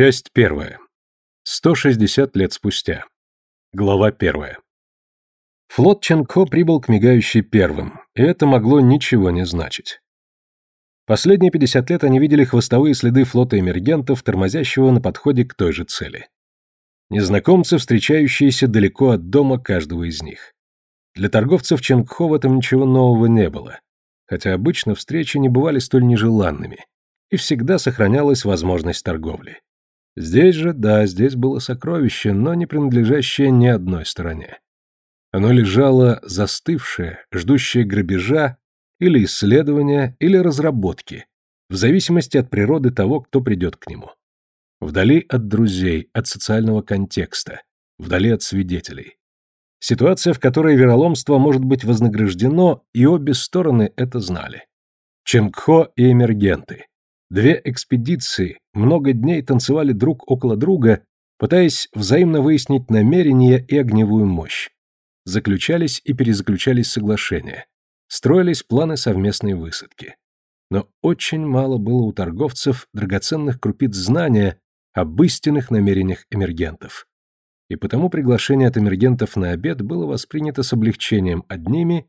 Часть первая. 160 лет спустя. Глава первая. Флот Ченко прибыл к мигающей первым, и это могло ничего не значить. Последние 50 лет они видели хвостовые следы флота эмергентов, тормозящего на подходе к той же цели. Незнакомцы, встречающиеся далеко от дома каждого из них. Для торговцев Ченгхо в этом ничего нового не было, хотя обычно встречи не бывали столь нежеланными, и всегда сохранялась возможность торговли. Здесь же, да, здесь было сокровище, но не принадлежащее ни одной стороне. Оно лежало застывшее, ждущее грабежа или исследования, или разработки, в зависимости от природы того, кто придет к нему. Вдали от друзей, от социального контекста, вдали от свидетелей. Ситуация, в которой вероломство может быть вознаграждено, и обе стороны это знали. Ченгхо и эмергенты. Две экспедиции много дней танцевали друг около друга, пытаясь взаимно выяснить намерения и огневую мощь. Заключались и перезаключались соглашения. Строились планы совместной высадки. Но очень мало было у торговцев драгоценных крупиц знания об истинных намерениях эмергентов. И потому приглашение от эмергентов на обед было воспринято с облегчением одними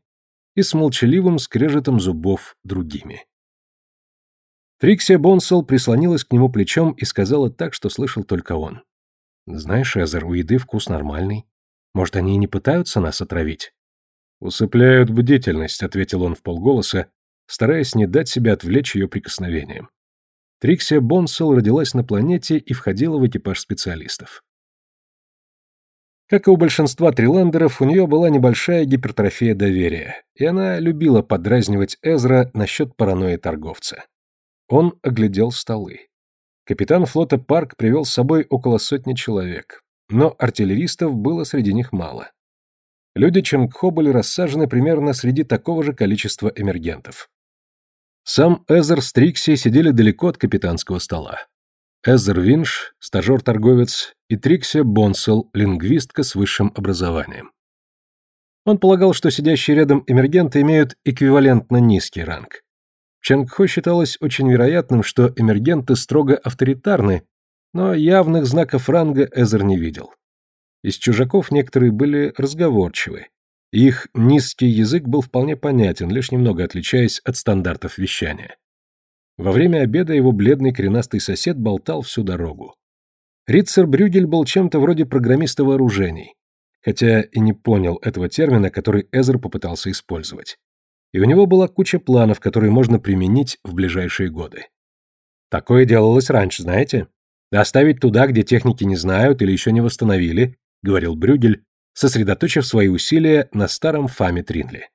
и с молчаливым скрежетом зубов другими. Триксия Бонсел прислонилась к нему плечом и сказала так, что слышал только он. «Знаешь, Эзер, у еды вкус нормальный. Может, они и не пытаются нас отравить?» «Усыпляют бдительность», — ответил он в полголоса, стараясь не дать себя отвлечь ее прикосновением. Триксия Бонсел родилась на планете и входила в экипаж специалистов. Как и у большинства триландеров, у нее была небольшая гипертрофия доверия, и она любила подразнивать Эзра насчет паранойи торговца. Он оглядел столы. Капитан флота Парк привел с собой около сотни человек, но артиллеристов было среди них мало. Люди Ченгхо были рассажены примерно среди такого же количества эмергентов. Сам Эзер с Трикси сидели далеко от капитанского стола. Эзер Винш, стажер-торговец, и Трикси Бонсел, лингвистка с высшим образованием. Он полагал, что сидящие рядом эмергенты имеют эквивалентно низкий ранг. Чангхо считалось очень вероятным, что эмергенты строго авторитарны, но явных знаков ранга Эзер не видел. Из чужаков некоторые были разговорчивы. Их низкий язык был вполне понятен, лишь немного отличаясь от стандартов вещания. Во время обеда его бледный коренастый сосед болтал всю дорогу. Ритцер Брюгель был чем-то вроде программиста вооружений, хотя и не понял этого термина, который Эзер попытался использовать и у него была куча планов, которые можно применить в ближайшие годы. Такое делалось раньше, знаете? Доставить туда, где техники не знают или еще не восстановили, говорил Брюгель, сосредоточив свои усилия на старом Фаме Тринли.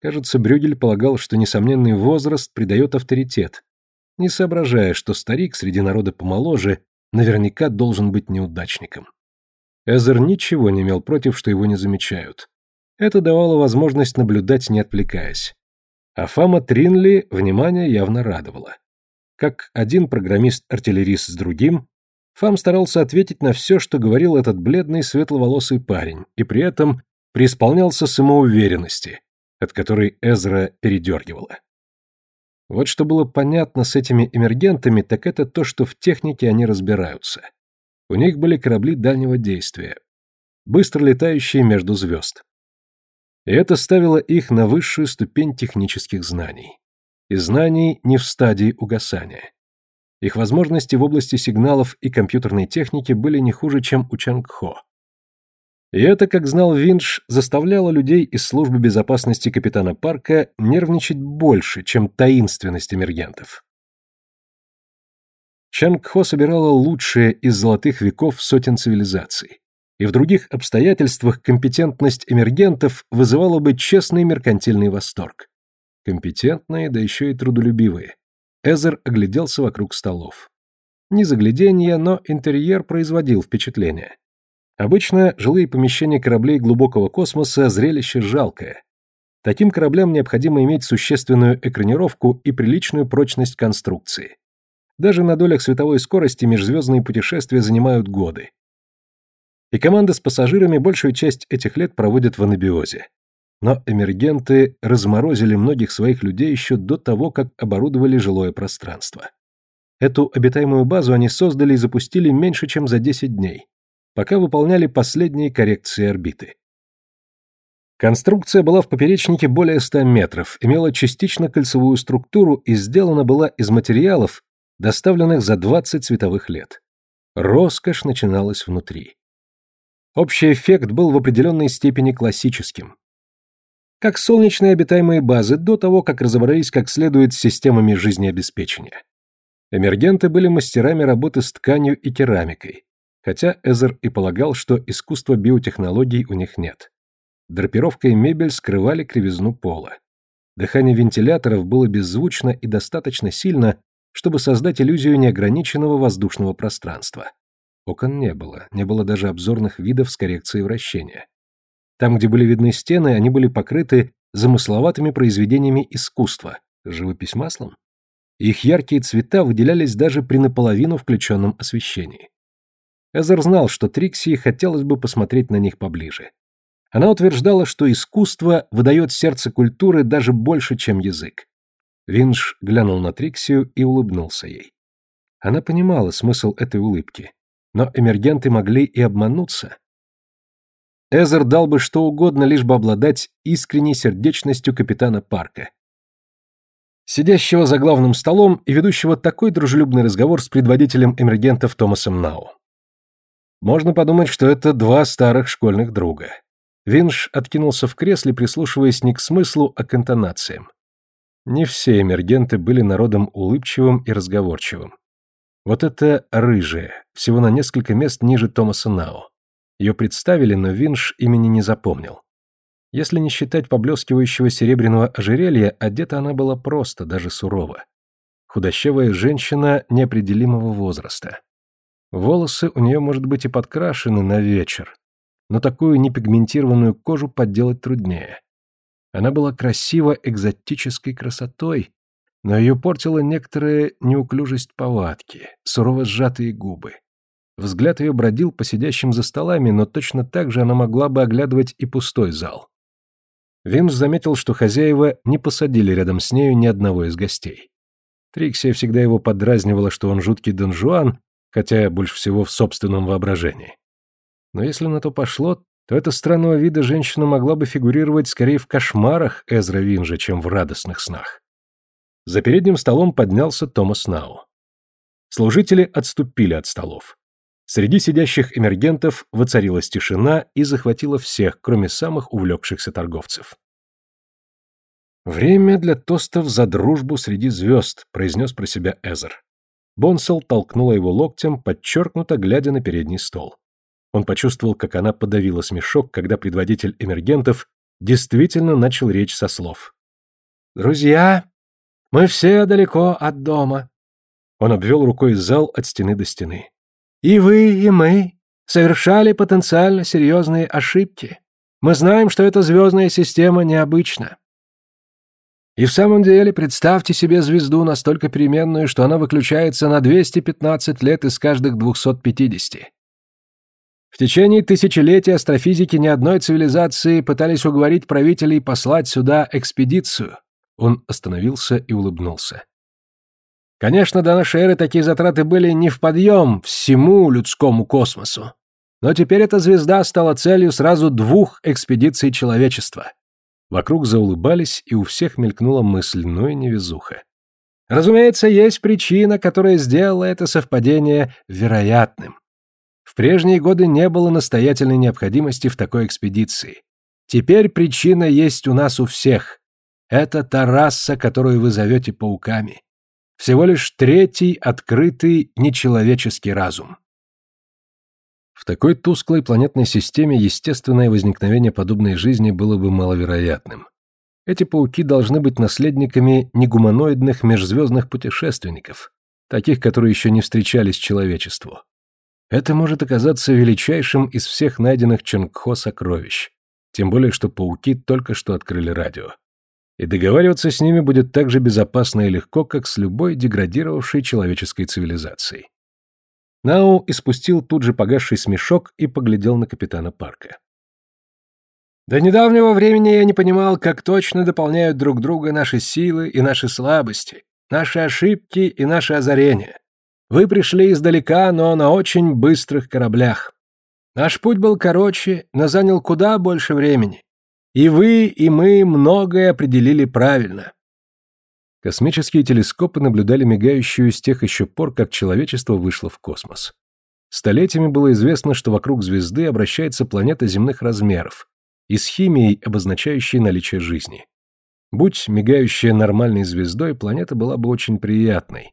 Кажется, Брюгель полагал, что несомненный возраст придает авторитет, не соображая, что старик среди народа помоложе наверняка должен быть неудачником. Эзер ничего не имел против, что его не замечают. Это давало возможность наблюдать, не отвлекаясь. А Фама Тринли внимание явно радовало. Как один программист-артиллерист с другим, Фам старался ответить на все, что говорил этот бледный светловолосый парень, и при этом преисполнялся самоуверенности, от которой Эзра передергивала. Вот что было понятно с этими эмергентами, так это то, что в технике они разбираются. У них были корабли дальнего действия, быстро летающие между звезд. Это ставило их на высшую ступень технических знаний. И знаний не в стадии угасания. Их возможности в области сигналов и компьютерной техники были не хуже, чем у Чангхо. И это, как знал Винш, заставляло людей из службы безопасности капитана Парка нервничать больше, чем таинственность эмергентов. Чангхо собирала лучшее из золотых веков сотен цивилизаций и в других обстоятельствах компетентность эмергентов вызывала бы честный меркантильный восторг. Компетентные, да еще и трудолюбивые. Эзер огляделся вокруг столов. Не загляденье, но интерьер производил впечатление. Обычно жилые помещения кораблей глубокого космоса – зрелище жалкое. Таким кораблям необходимо иметь существенную экранировку и приличную прочность конструкции. Даже на долях световой скорости межзвездные путешествия занимают годы и команда с пассажирами большую часть этих лет проводит в анабиозе. Но эмергенты разморозили многих своих людей еще до того, как оборудовали жилое пространство. Эту обитаемую базу они создали и запустили меньше, чем за 10 дней, пока выполняли последние коррекции орбиты. Конструкция была в поперечнике более 100 метров, имела частично кольцевую структуру и сделана была из материалов, доставленных за 20 световых лет. Роскошь начиналась внутри. Общий эффект был в определенной степени классическим. Как солнечные обитаемые базы до того, как разобрались как следует с системами жизнеобеспечения. Эмергенты были мастерами работы с тканью и керамикой, хотя Эзер и полагал, что искусства биотехнологий у них нет. Драпировка и мебель скрывали кривизну пола. Дыхание вентиляторов было беззвучно и достаточно сильно, чтобы создать иллюзию неограниченного воздушного пространства. Окон не было, не было даже обзорных видов с коррекцией вращения. Там, где были видны стены, они были покрыты замысловатыми произведениями искусства, живопись маслом. Их яркие цвета выделялись даже при наполовину включенном освещении. Эзер знал, что Трикси хотелось бы посмотреть на них поближе. Она утверждала, что искусство выдает сердце культуры даже больше, чем язык. Винш глянул на Триксию и улыбнулся ей. Она понимала смысл этой улыбки, но эмергенты могли и обмануться. Эзер дал бы что угодно, лишь бы обладать искренней сердечностью капитана Парка. Сидящего за главным столом и ведущего такой дружелюбный разговор с предводителем эмергентов Томасом Нау. Можно подумать, что это два старых школьных друга. Винш откинулся в кресле, прислушиваясь не к смыслу, а к интонациям. Не все эмергенты были народом улыбчивым и разговорчивым. Вот это рыжая, всего на несколько мест ниже Томаса Нао. Ее представили, но Винш имени не запомнил. Если не считать поблескивающего серебряного ожерелья, одета она была просто, даже сурова. Худощавая женщина неопределимого возраста. Волосы у нее, может быть, и подкрашены на вечер, но такую непигментированную кожу подделать труднее. Она была красива экзотической красотой, но ее портила некоторая неуклюжесть повадки, сурово сжатые губы. Взгляд ее бродил по сидящим за столами, но точно так же она могла бы оглядывать и пустой зал. Винс заметил, что хозяева не посадили рядом с нею ни одного из гостей. Триксия всегда его подразнивала, что он жуткий Дон Жуан, хотя больше всего в собственном воображении. Но если на то пошло, то эта странного вида женщина могла бы фигурировать скорее в кошмарах Эзра Винжа, чем в радостных снах. За передним столом поднялся Томас Нау. Служители отступили от столов. Среди сидящих эмергентов воцарилась тишина и захватила всех, кроме самых увлекшихся торговцев. «Время для тостов за дружбу среди звезд», — произнес про себя Эзер. Бонсел толкнула его локтем, подчеркнуто глядя на передний стол. Он почувствовал, как она подавила смешок, когда предводитель эмергентов действительно начал речь со слов. «Друзья, мы все далеко от дома». Он обвел рукой зал от стены до стены. «И вы, и мы совершали потенциально серьезные ошибки. Мы знаем, что эта звездная система необычна. И в самом деле представьте себе звезду настолько переменную, что она выключается на 215 лет из каждых 250. В течение тысячелетий астрофизики ни одной цивилизации пытались уговорить правителей послать сюда экспедицию. Он остановился и улыбнулся. Конечно, до нашей эры такие затраты были не в подъем всему людскому космосу. Но теперь эта звезда стала целью сразу двух экспедиций человечества. Вокруг заулыбались, и у всех мелькнула мысль, ну и невезуха. Разумеется, есть причина, которая сделала это совпадение вероятным. В прежние годы не было настоятельной необходимости в такой экспедиции. Теперь причина есть у нас у всех. Это та раса, которую вы зовете пауками. Всего лишь третий открытый нечеловеческий разум. В такой тусклой планетной системе естественное возникновение подобной жизни было бы маловероятным. Эти пауки должны быть наследниками негуманоидных межзвездных путешественников, таких, которые еще не встречались человечеству. Это может оказаться величайшим из всех найденных Чонгхо сокровищ. Тем более, что пауки только что открыли радио. И договариваться с ними будет так же безопасно и легко, как с любой деградировавшей человеческой цивилизацией. Нау испустил тут же погасший смешок и поглядел на капитана Парка. До недавнего времени я не понимал, как точно дополняют друг друга наши силы и наши слабости, наши ошибки и наши озарения. Вы пришли издалека, но на очень быстрых кораблях. Наш путь был короче, но занял куда больше времени. И вы, и мы многое определили правильно. Космические телескопы наблюдали мигающую с тех еще пор, как человечество вышло в космос. Столетиями было известно, что вокруг звезды обращается планета земных размеров и с химией, обозначающей наличие жизни. Будь мигающая нормальной звездой, планета была бы очень приятной,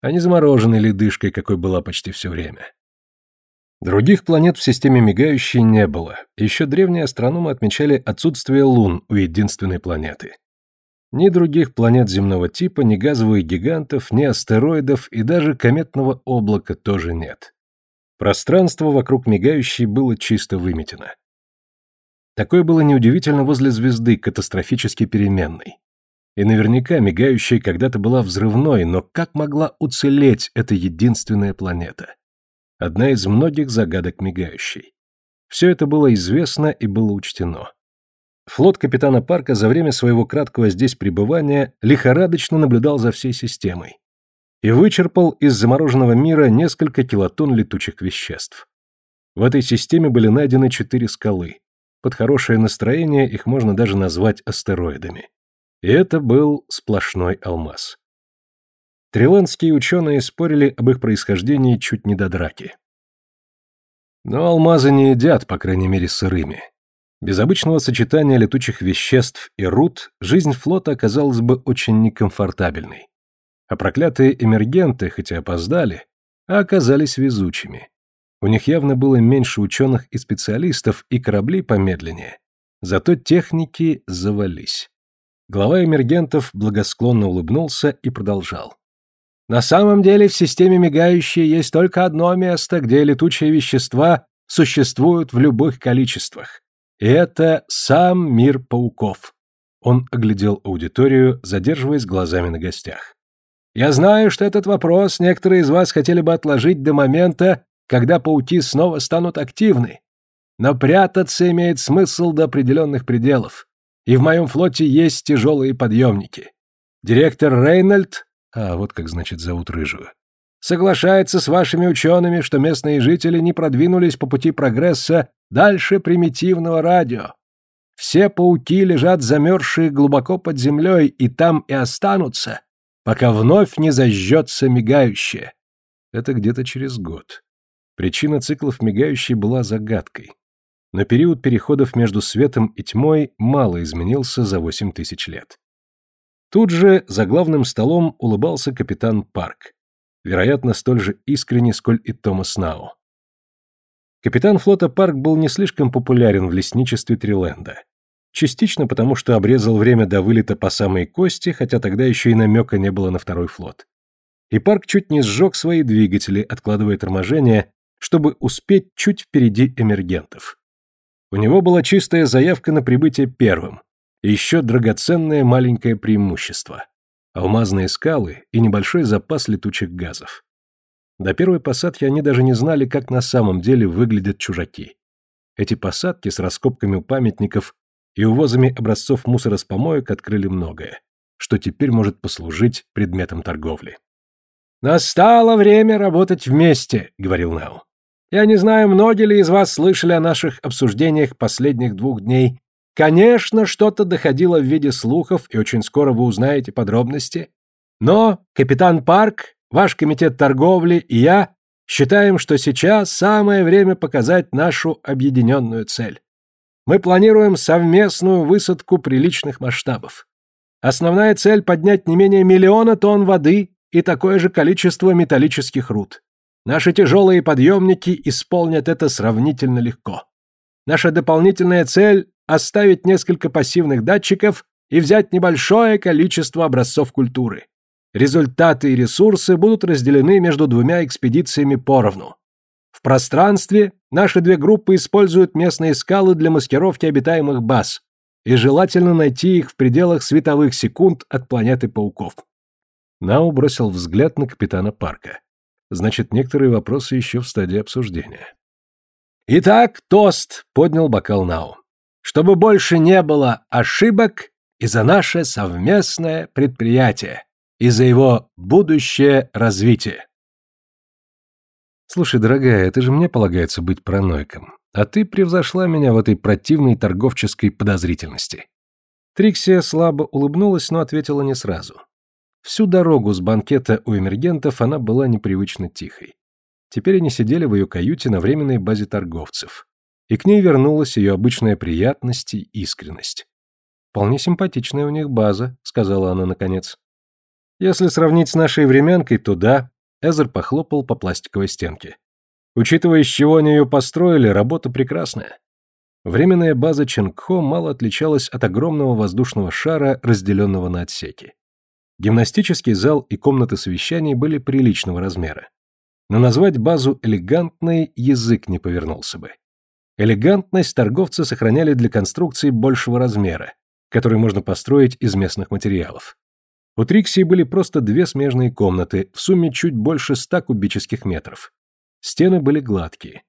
а не замороженной ледышкой, какой была почти все время. Других планет в системе мигающей не было, еще древние астрономы отмечали отсутствие лун у единственной планеты. Ни других планет земного типа, ни газовых гигантов, ни астероидов и даже кометного облака тоже нет. Пространство вокруг мигающей было чисто выметено. Такое было неудивительно возле звезды, катастрофически переменной. И наверняка мигающая когда-то была взрывной, но как могла уцелеть эта единственная планета? Одна из многих загадок мигающей. Все это было известно и было учтено. Флот капитана Парка за время своего краткого здесь пребывания лихорадочно наблюдал за всей системой и вычерпал из замороженного мира несколько килотонн летучих веществ. В этой системе были найдены четыре скалы. Под хорошее настроение их можно даже назвать астероидами. И это был сплошной алмаз. Триландские ученые спорили об их происхождении чуть не до драки. Но алмазы не едят, по крайней мере, сырыми. Без обычного сочетания летучих веществ и руд жизнь флота оказалась бы очень некомфортабельной. А проклятые эмергенты, хотя опоздали, а оказались везучими. У них явно было меньше ученых и специалистов, и корабли помедленнее. Зато техники завались. Глава эмергентов благосклонно улыбнулся и продолжал. На самом деле в системе мигающей есть только одно место, где летучие вещества существуют в любых количествах. И это сам мир пауков. Он оглядел аудиторию, задерживаясь глазами на гостях. Я знаю, что этот вопрос некоторые из вас хотели бы отложить до момента, когда пауки снова станут активны. Но прятаться имеет смысл до определенных пределов. И в моем флоте есть тяжелые подъемники. Директор Рейнольд, а вот как значит зовут рыжую, соглашается с вашими учеными, что местные жители не продвинулись по пути прогресса дальше примитивного радио. Все пауки лежат замерзшие глубоко под землей и там и останутся, пока вновь не зажжется мигающее. Это где-то через год. Причина циклов мигающей была загадкой. Но период переходов между светом и тьмой мало изменился за восемь тысяч лет. Тут же за главным столом улыбался капитан Парк, вероятно, столь же искренне, сколь и Томас Нау. Капитан флота Парк был не слишком популярен в лесничестве Триленда. Частично потому, что обрезал время до вылета по самой кости, хотя тогда еще и намека не было на второй флот. И Парк чуть не сжег свои двигатели, откладывая торможение, чтобы успеть чуть впереди эмергентов. У него была чистая заявка на прибытие первым, еще драгоценное маленькое преимущество – алмазные скалы и небольшой запас летучих газов. До первой посадки они даже не знали, как на самом деле выглядят чужаки. Эти посадки с раскопками памятников и увозами образцов мусора с помоек открыли многое, что теперь может послужить предметом торговли. «Настало время работать вместе», — говорил Нау. «Я не знаю, многие ли из вас слышали о наших обсуждениях последних двух дней. Конечно, что-то доходило в виде слухов, и очень скоро вы узнаете подробности. Но капитан Парк Ваш комитет торговли и я считаем, что сейчас самое время показать нашу объединенную цель. Мы планируем совместную высадку приличных масштабов. Основная цель – поднять не менее миллиона тонн воды и такое же количество металлических руд. Наши тяжелые подъемники исполнят это сравнительно легко. Наша дополнительная цель – оставить несколько пассивных датчиков и взять небольшое количество образцов культуры. Результаты и ресурсы будут разделены между двумя экспедициями поровну. В пространстве наши две группы используют местные скалы для маскировки обитаемых баз, и желательно найти их в пределах световых секунд от планеты пауков. Нау бросил взгляд на капитана Парка. Значит, некоторые вопросы еще в стадии обсуждения. «Итак, тост!» — поднял бокал Нау. «Чтобы больше не было ошибок и за наше совместное предприятие!» и за его будущее развитие. Слушай, дорогая, это же мне полагается быть параноиком. А ты превзошла меня в этой противной торговческой подозрительности. Триксия слабо улыбнулась, но ответила не сразу. Всю дорогу с банкета у эмергентов она была непривычно тихой. Теперь они сидели в ее каюте на временной базе торговцев. И к ней вернулась ее обычная приятность и искренность. «Вполне симпатичная у них база», — сказала она наконец. «Если сравнить с нашей временкой, то да», — Эзер похлопал по пластиковой стенке. «Учитывая, из чего они ее построили, работа прекрасная». Временная база Ченгхо мало отличалась от огромного воздушного шара, разделенного на отсеки. Гимнастический зал и комнаты совещаний были приличного размера. Но назвать базу элегантной язык не повернулся бы. Элегантность торговцы сохраняли для конструкции большего размера, который можно построить из местных материалов. У Триксии были просто две смежные комнаты, в сумме чуть больше ста кубических метров. Стены были гладкие.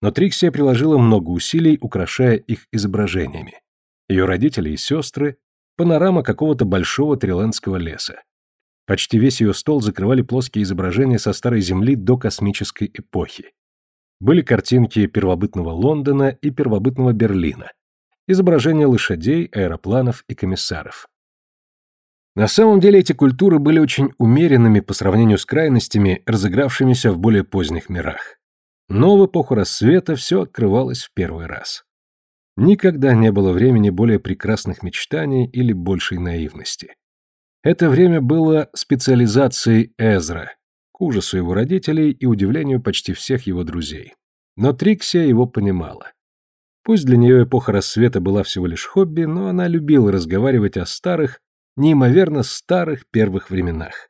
Но Триксия приложила много усилий, украшая их изображениями. Ее родители и сестры, панорама какого-то большого триландского леса. Почти весь ее стол закрывали плоские изображения со старой земли до космической эпохи. Были картинки первобытного Лондона и первобытного Берлина, изображения лошадей, аэропланов и комиссаров. На самом деле эти культуры были очень умеренными по сравнению с крайностями, разыгравшимися в более поздних мирах. Но в эпоху рассвета все открывалось в первый раз. Никогда не было времени более прекрасных мечтаний или большей наивности. Это время было специализацией Эзра, к ужасу его родителей и удивлению почти всех его друзей. Но Триксия его понимала. Пусть для нее эпоха рассвета была всего лишь хобби, но она любила разговаривать о старых, неимоверно старых первых временах.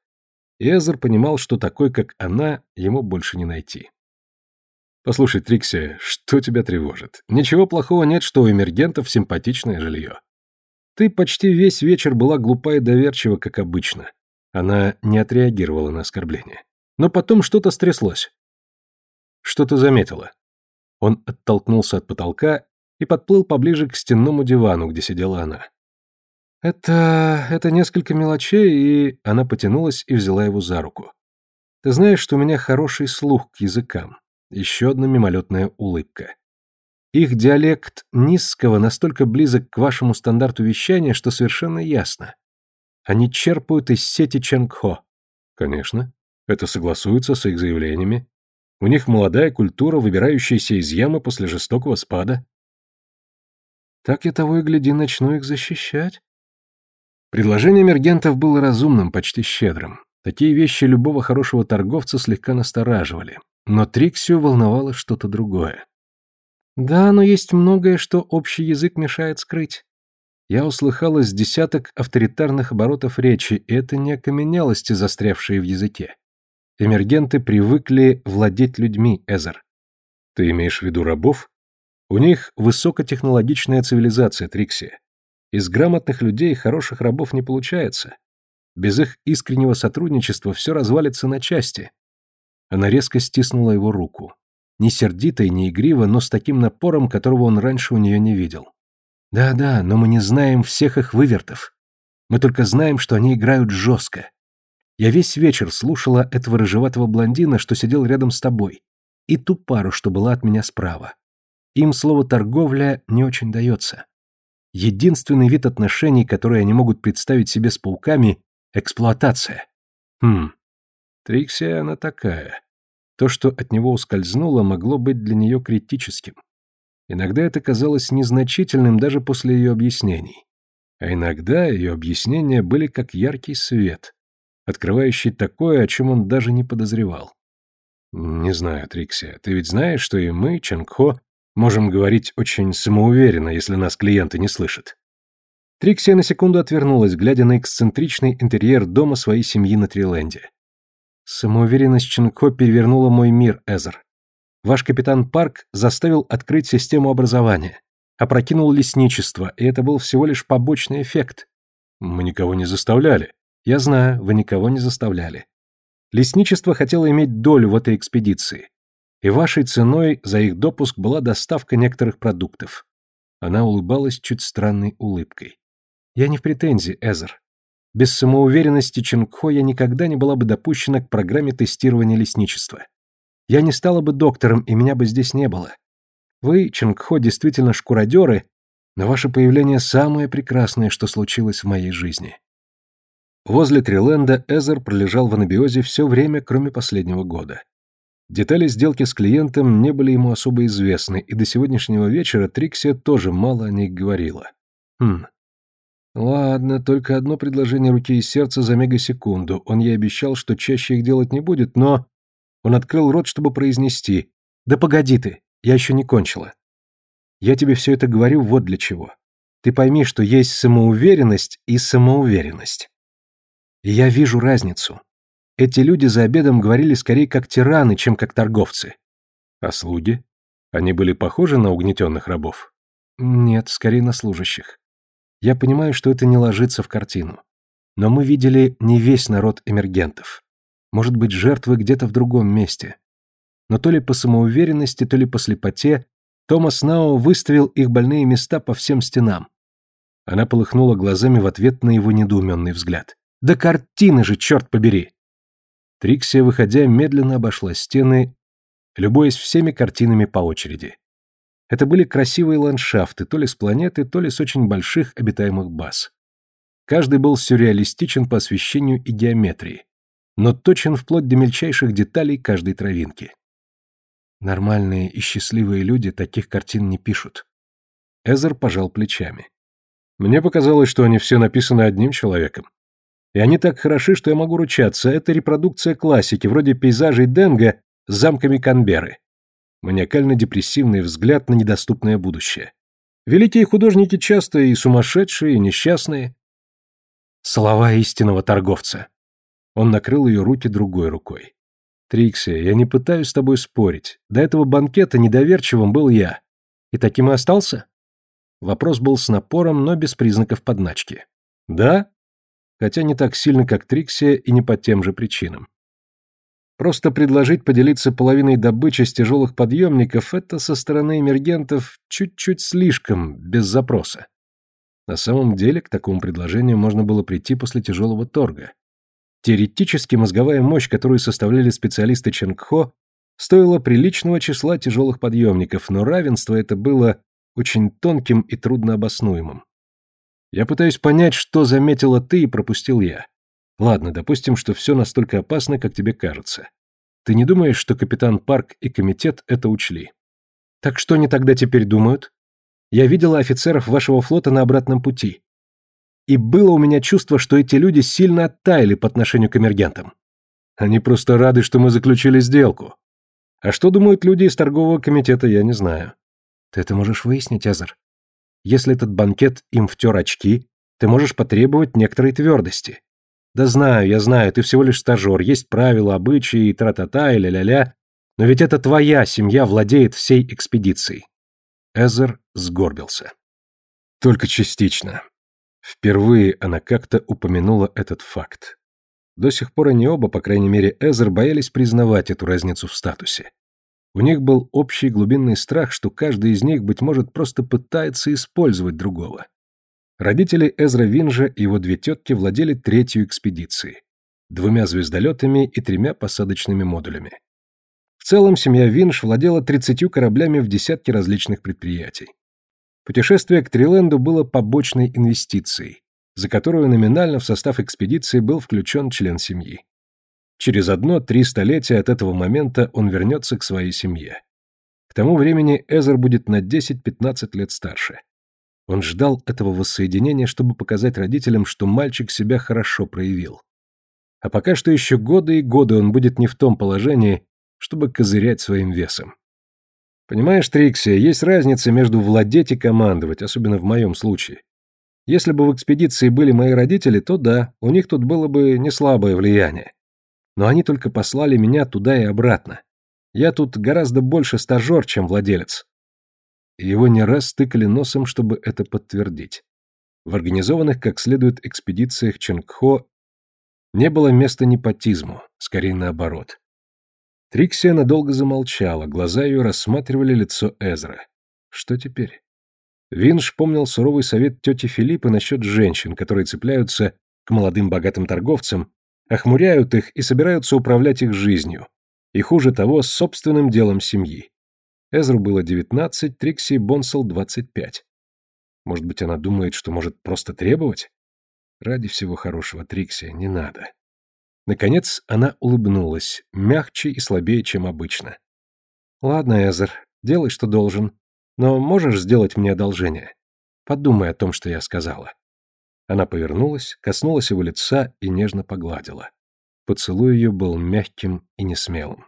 И Эзер понимал, что такой, как она, ему больше не найти. «Послушай, Триксия, что тебя тревожит? Ничего плохого нет, что у эмергентов симпатичное жилье. Ты почти весь вечер была глупа и доверчива, как обычно. Она не отреагировала на оскорбление. Но потом что-то стряслось. Что ты заметила? Он оттолкнулся от потолка и подплыл поближе к стенному дивану, где сидела она. Это... это несколько мелочей, и... Она потянулась и взяла его за руку. Ты знаешь, что у меня хороший слух к языкам. Еще одна мимолетная улыбка. Их диалект низкого настолько близок к вашему стандарту вещания, что совершенно ясно. Они черпают из сети Чангхо. Конечно. Это согласуется с их заявлениями. У них молодая культура, выбирающаяся из ямы после жестокого спада. Так я того и гляди начну их защищать. Предложение мергентов было разумным, почти щедрым. Такие вещи любого хорошего торговца слегка настораживали. Но Триксию волновало что-то другое. Да, но есть многое, что общий язык мешает скрыть. Я услыхала с десяток авторитарных оборотов речи, и это не окаменелости, застрявшие в языке. Эмергенты привыкли владеть людьми, Эзер. Ты имеешь в виду рабов? У них высокотехнологичная цивилизация, Трикси. Из грамотных людей хороших рабов не получается. Без их искреннего сотрудничества все развалится на части. Она резко стиснула его руку. Не сердито и не игриво, но с таким напором, которого он раньше у нее не видел. Да-да, но мы не знаем всех их вывертов. Мы только знаем, что они играют жестко, я весь вечер слушала этого рыжеватого блондина, что сидел рядом с тобой, и ту пару, что была от меня справа. Им слово «торговля» не очень дается. Единственный вид отношений, которые они могут представить себе с пауками — эксплуатация. Хм, Триксия она такая. То, что от него ускользнуло, могло быть для нее критическим. Иногда это казалось незначительным даже после ее объяснений. А иногда ее объяснения были как яркий свет, открывающий такое, о чем он даже не подозревал. «Не знаю, Трикси, ты ведь знаешь, что и мы, Чангхо, можем говорить очень самоуверенно, если нас клиенты не слышат». Трикси на секунду отвернулась, глядя на эксцентричный интерьер дома своей семьи на Триленде. «Самоуверенность Чангхо перевернула мой мир, Эзер. Ваш капитан Парк заставил открыть систему образования, опрокинул лесничество, и это был всего лишь побочный эффект. Мы никого не заставляли. Я знаю, вы никого не заставляли. Лесничество хотело иметь долю в этой экспедиции. И вашей ценой за их допуск была доставка некоторых продуктов. Она улыбалась чуть странной улыбкой. Я не в претензии, Эзер. Без самоуверенности Ченгхо я никогда не была бы допущена к программе тестирования лесничества. Я не стала бы доктором, и меня бы здесь не было. Вы, Чингхо, действительно шкуродеры, но ваше появление самое прекрасное, что случилось в моей жизни. Возле Триленда Эзер пролежал в анабиозе все время, кроме последнего года. Детали сделки с клиентом не были ему особо известны, и до сегодняшнего вечера Триксия тоже мало о них говорила. Хм. Ладно, только одно предложение руки и сердца за мегасекунду. Он ей обещал, что чаще их делать не будет, но... Он открыл рот, чтобы произнести. «Да погоди ты, я еще не кончила. Я тебе все это говорю вот для чего. Ты пойми, что есть самоуверенность и самоуверенность. Я вижу разницу. Эти люди за обедом говорили скорее как тираны, чем как торговцы. А слуги? Они были похожи на угнетенных рабов? Нет, скорее на служащих. Я понимаю, что это не ложится в картину. Но мы видели не весь народ эмергентов. Может быть, жертвы где-то в другом месте. Но то ли по самоуверенности, то ли по слепоте, Томас Нау выставил их больные места по всем стенам. Она полыхнула глазами в ответ на его недоуменный взгляд. «Да картины же, черт побери!» Триксия, выходя, медленно обошла стены, любуясь всеми картинами по очереди. Это были красивые ландшафты, то ли с планеты, то ли с очень больших обитаемых баз. Каждый был сюрреалистичен по освещению и геометрии, но точен вплоть до мельчайших деталей каждой травинки. Нормальные и счастливые люди таких картин не пишут. Эзер пожал плечами. Мне показалось, что они все написаны одним человеком. И они так хороши, что я могу ручаться, это репродукция классики, вроде пейзажей Денга с замками Канберы. Маниакально-депрессивный взгляд на недоступное будущее. Великие художники часто и сумасшедшие, и несчастные. Слова истинного торговца. Он накрыл ее руки другой рукой. Трикси, я не пытаюсь с тобой спорить. До этого банкета недоверчивым был я. И таким и остался? Вопрос был с напором, но без признаков подначки. Да? Хотя не так сильно, как Триксия, и не по тем же причинам. Просто предложить поделиться половиной добычи с тяжелых подъемников – это со стороны эмергентов чуть-чуть слишком, без запроса. На самом деле, к такому предложению можно было прийти после тяжелого торга. Теоретически мозговая мощь, которую составляли специалисты Ченгхо, стоила приличного числа тяжелых подъемников, но равенство это было очень тонким и труднообоснуемым. Я пытаюсь понять, что заметила ты и пропустил я. Ладно, допустим, что все настолько опасно, как тебе кажется. Ты не думаешь, что капитан Парк и комитет это учли? Так что они тогда теперь думают? Я видела офицеров вашего флота на обратном пути. И было у меня чувство, что эти люди сильно оттаяли по отношению к эмергентам. Они просто рады, что мы заключили сделку. А что думают люди из торгового комитета, я не знаю. Ты это можешь выяснить, Азар. Если этот банкет им втер очки, ты можешь потребовать некоторой твердости. Да знаю, я знаю, ты всего лишь стажер, есть правила, обычаи, тра-та-та и ля-ля-ля, но ведь это твоя семья владеет всей экспедицией. Эзер сгорбился. Только частично. Впервые она как-то упомянула этот факт. До сих пор они оба, по крайней мере Эзер, боялись признавать эту разницу в статусе. У них был общий глубинный страх, что каждый из них, быть может, просто пытается использовать другого. Родители Эзра Винжа и его две тетки владели третью экспедицией, двумя звездолетами и тремя посадочными модулями. В целом семья Винж владела 30 кораблями в десятке различных предприятий. Путешествие к Триленду было побочной инвестицией, за которую номинально в состав экспедиции был включен член семьи. Через одно-три столетия от этого момента он вернется к своей семье. К тому времени Эзер будет на 10-15 лет старше. Он ждал этого воссоединения, чтобы показать родителям, что мальчик себя хорошо проявил. А пока что еще годы и годы он будет не в том положении, чтобы козырять своим весом. Понимаешь, Триксия, есть разница между владеть и командовать, особенно в моем случае. Если бы в экспедиции были мои родители, то да, у них тут было бы не слабое влияние но они только послали меня туда и обратно. Я тут гораздо больше стажер, чем владелец. Его не раз стыкали носом, чтобы это подтвердить. В организованных как следует экспедициях Ченгхо не было места непотизму, скорее наоборот. Триксия надолго замолчала, глаза ее рассматривали лицо Эзра. Что теперь? Винш помнил суровый совет тети Филиппы насчет женщин, которые цепляются к молодым богатым торговцам охмуряют их и собираются управлять их жизнью, И хуже того, собственным делом семьи. Эзру было 19, Трикси Бонсел 25. Может быть, она думает, что может просто требовать? Ради всего хорошего, Трикси, не надо. Наконец она улыбнулась, мягче и слабее, чем обычно. «Ладно, Эзер, делай, что должен. Но можешь сделать мне одолжение? Подумай о том, что я сказала». Она повернулась, коснулась его лица и нежно погладила. Поцелуй ее был мягким и несмелым.